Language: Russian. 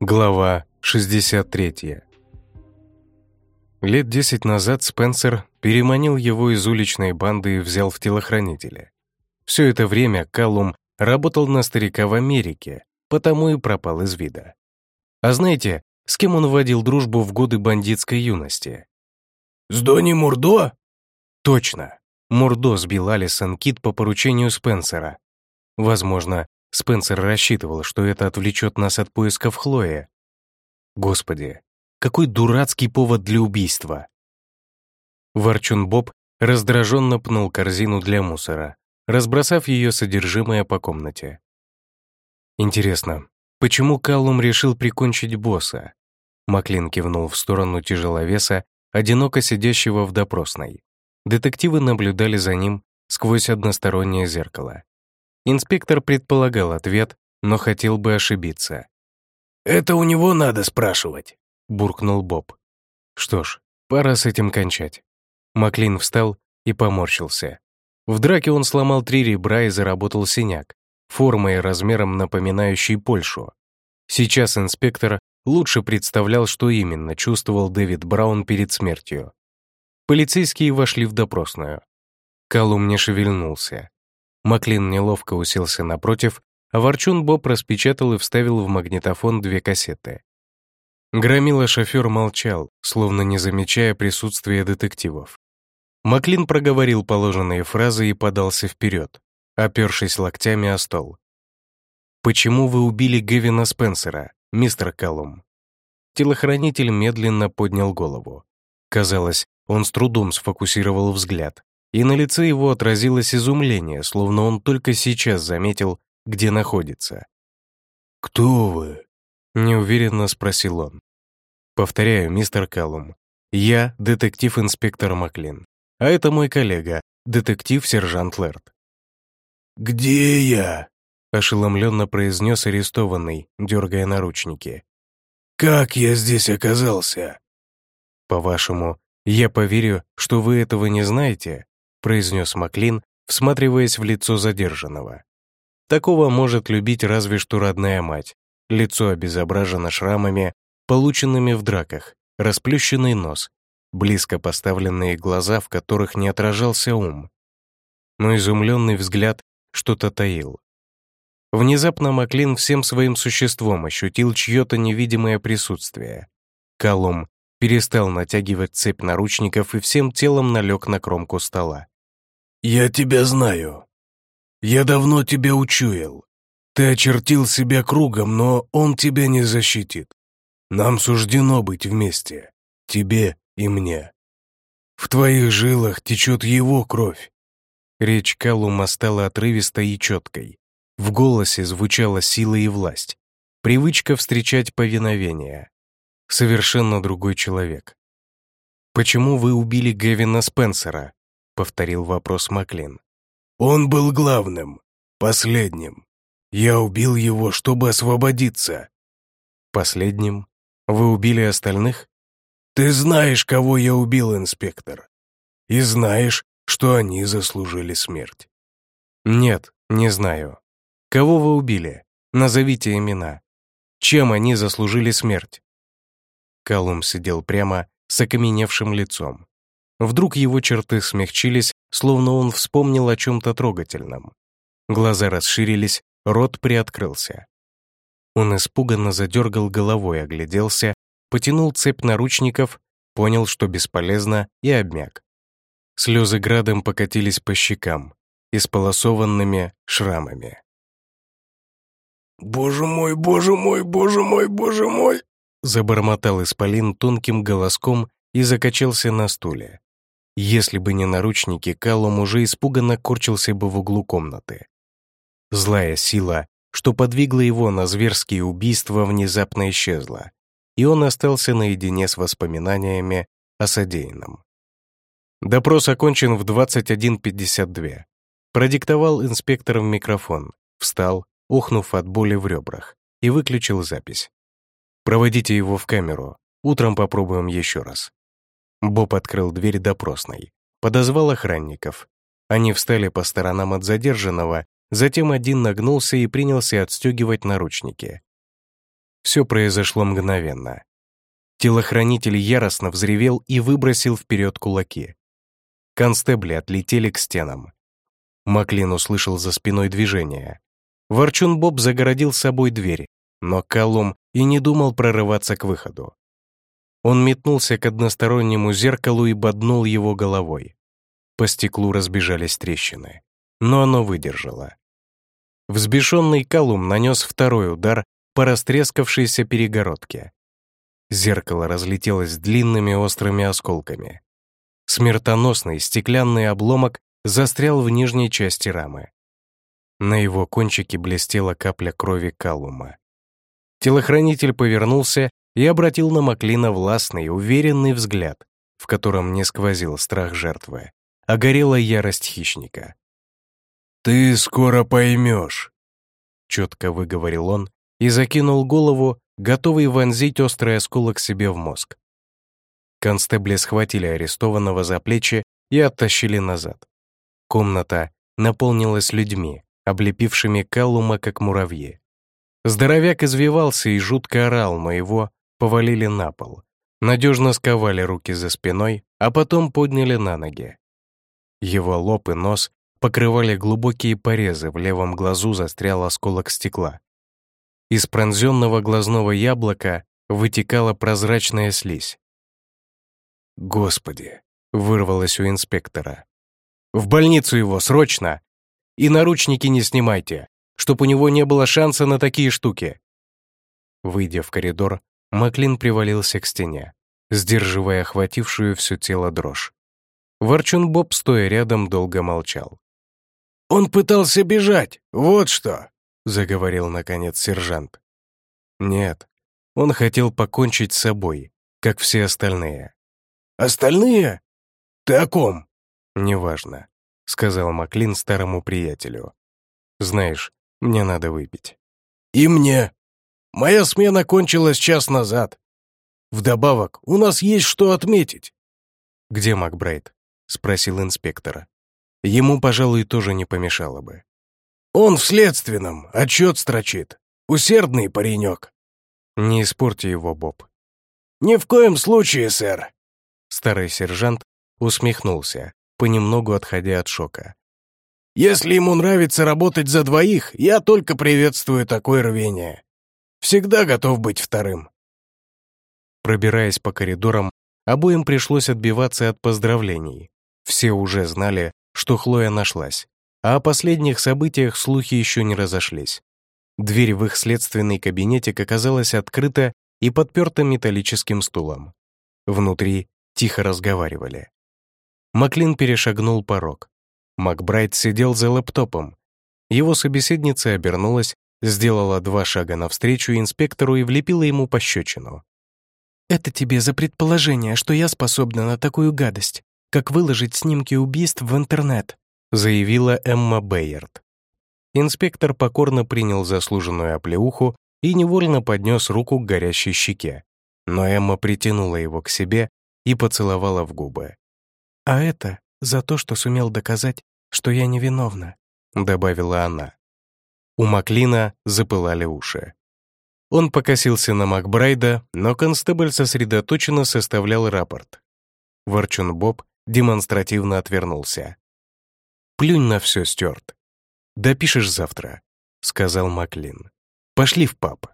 Глава 63 Лет десять назад Спенсер переманил его из уличной банды и взял в телохранители. Все это время Каллум работал на старика в Америке, потому и пропал из вида. А знаете, с кем он водил дружбу в годы бандитской юности? «С Донни Мурдо?» Точно. Мурдо сбил Алисон Кит по поручению Спенсера. Возможно, Спенсер рассчитывал, что это отвлечет нас от поисков Хлои. Господи, какой дурацкий повод для убийства. Ворчун Боб раздраженно пнул корзину для мусора, разбросав ее содержимое по комнате. Интересно, почему Каллум решил прикончить босса? Маклин кивнул в сторону тяжеловеса, одиноко сидящего в допросной. Детективы наблюдали за ним сквозь одностороннее зеркало. Инспектор предполагал ответ, но хотел бы ошибиться. «Это у него надо спрашивать», — буркнул Боб. Что ж, пора с этим кончать. Маклин встал и поморщился. В драке он сломал три ребра и заработал синяк, формой и размером напоминающий Польшу. Сейчас инспектор лучше представлял, что именно чувствовал Дэвид Браун перед смертью. Полицейские вошли в допросную. Калум не шевельнулся. Маклин неловко уселся напротив, а Ворчун Боб распечатал и вставил в магнитофон две кассеты. Громила шофер молчал, словно не замечая присутствия детективов. Маклин проговорил положенные фразы и подался вперед, опершись локтями о стол. «Почему вы убили Гевина Спенсера, мистер Колум?» Телохранитель медленно поднял голову. Казалось, он с трудом сфокусировал взгляд, и на лице его отразилось изумление, словно он только сейчас заметил, где находится. «Кто вы?» — неуверенно спросил он. «Повторяю, мистер Каллум, я детектив-инспектор Маклин, а это мой коллега, детектив-сержант Лэрд». «Где я?» — ошеломленно произнес арестованный, дергая наручники. «Как я здесь оказался?» «По-вашему, я поверю, что вы этого не знаете?» произнес Маклин, всматриваясь в лицо задержанного. Такого может любить разве что родная мать. Лицо обезображено шрамами, полученными в драках, расплющенный нос, близко поставленные глаза, в которых не отражался ум. Но изумленный взгляд что-то таил. Внезапно Маклин всем своим существом ощутил чье-то невидимое присутствие. Колум перестал натягивать цепь наручников и всем телом налег на кромку стола. «Я тебя знаю. Я давно тебя учуял. Ты очертил себя кругом, но он тебя не защитит. Нам суждено быть вместе, тебе и мне. В твоих жилах течет его кровь». Речь Калума стала отрывистой и четкой. В голосе звучала сила и власть. Привычка встречать повиновение. Совершенно другой человек. «Почему вы убили Гевина Спенсера?» — повторил вопрос Маклин. «Он был главным, последним. Я убил его, чтобы освободиться». «Последним? Вы убили остальных?» «Ты знаешь, кого я убил, инспектор. И знаешь, что они заслужили смерть». «Нет, не знаю. Кого вы убили? Назовите имена. Чем они заслужили смерть?» Калум сидел прямо с окаменевшим лицом. Вдруг его черты смягчились, словно он вспомнил о чем-то трогательном. Глаза расширились, рот приоткрылся. Он испуганно задергал головой, огляделся, потянул цепь наручников, понял, что бесполезно, и обмяк. Слезы градом покатились по щекам, исполосованными шрамами. «Боже мой, боже мой, боже мой, боже мой!» Забормотал Исполин тонким голоском и закачался на стуле. Если бы не наручники, Каллум уже испуганно корчился бы в углу комнаты. Злая сила, что подвигла его на зверские убийства, внезапно исчезла, и он остался наедине с воспоминаниями о содеянном. Допрос окончен в 21.52. Продиктовал инспектор в микрофон, встал, ухнув от боли в ребрах, и выключил запись. «Проводите его в камеру, утром попробуем еще раз». Боб открыл дверь допросной, подозвал охранников. Они встали по сторонам от задержанного, затем один нагнулся и принялся отстегивать наручники. Все произошло мгновенно. Телохранитель яростно взревел и выбросил вперед кулаки. Констебли отлетели к стенам. Маклин услышал за спиной движение. Ворчун Боб загородил собой дверь, но Колум и не думал прорываться к выходу. Он метнулся к одностороннему зеркалу и боднул его головой. По стеклу разбежались трещины, но оно выдержало. Взбешенный Колум нанес второй удар по растрескавшейся перегородке. Зеркало разлетелось длинными острыми осколками. Смертоносный стеклянный обломок застрял в нижней части рамы. На его кончике блестела капля крови Калума. Телохранитель повернулся и обратил на Маклина властный, уверенный взгляд, в котором не сквозил страх жертвы, а горела ярость хищника. «Ты скоро поймешь», — четко выговорил он и закинул голову, готовый вонзить острый осколок себе в мозг. Констебли схватили арестованного за плечи и оттащили назад. Комната наполнилась людьми, облепившими Каллума как муравьи. Здоровяк извивался и жутко орал, но его повалили на пол. Надежно сковали руки за спиной, а потом подняли на ноги. Его лоб и нос покрывали глубокие порезы, в левом глазу застрял осколок стекла. Из пронзенного глазного яблока вытекала прозрачная слизь. «Господи!» — вырвалось у инспектора. В больницу его, срочно! И наручники не снимайте, чтоб у него не было шанса на такие штуки!» Выйдя в коридор, Маклин привалился к стене, сдерживая охватившую все тело дрожь. Ворчун Боб, стоя рядом, долго молчал. «Он пытался бежать, вот что!» — заговорил, наконец, сержант. «Нет, он хотел покончить с собой, как все остальные». «Остальные? Ты о ком?» «Неважно», — сказал Маклин старому приятелю. «Знаешь, мне надо выпить». «И мне. Моя смена кончилась час назад. Вдобавок, у нас есть что отметить». «Где Макбрайт?» — спросил инспектора. Ему, пожалуй, тоже не помешало бы. «Он в следственном, отчет строчит. Усердный паренек». «Не испорти его, Боб». «Ни в коем случае, сэр». Старый сержант усмехнулся, понемногу отходя от шока. «Если ему нравится работать за двоих, я только приветствую такое рвение. Всегда готов быть вторым». Пробираясь по коридорам, обоим пришлось отбиваться от поздравлений. Все уже знали, что Хлоя нашлась, а о последних событиях слухи еще не разошлись. Дверь в их следственный кабинетик оказалась открыта и подперта металлическим стулом. Внутри тихо разговаривали. Маклин перешагнул порог. Макбрайт сидел за лэптопом. Его собеседница обернулась, сделала два шага навстречу инспектору и влепила ему пощечину. «Это тебе за предположение, что я способна на такую гадость, как выложить снимки убийств в интернет», заявила Эмма Бейерт. Инспектор покорно принял заслуженную оплеуху и невольно поднес руку к горящей щеке. Но Эмма притянула его к себе и поцеловала в губы. «А это за то, что сумел доказать, что я невиновна», — добавила она. У Маклина запылали уши. Он покосился на Макбрайда, но констебль сосредоточенно составлял рапорт. Ворчун Боб демонстративно отвернулся. «Плюнь на все, Стюарт. Допишешь завтра», — сказал Маклин. «Пошли в паб».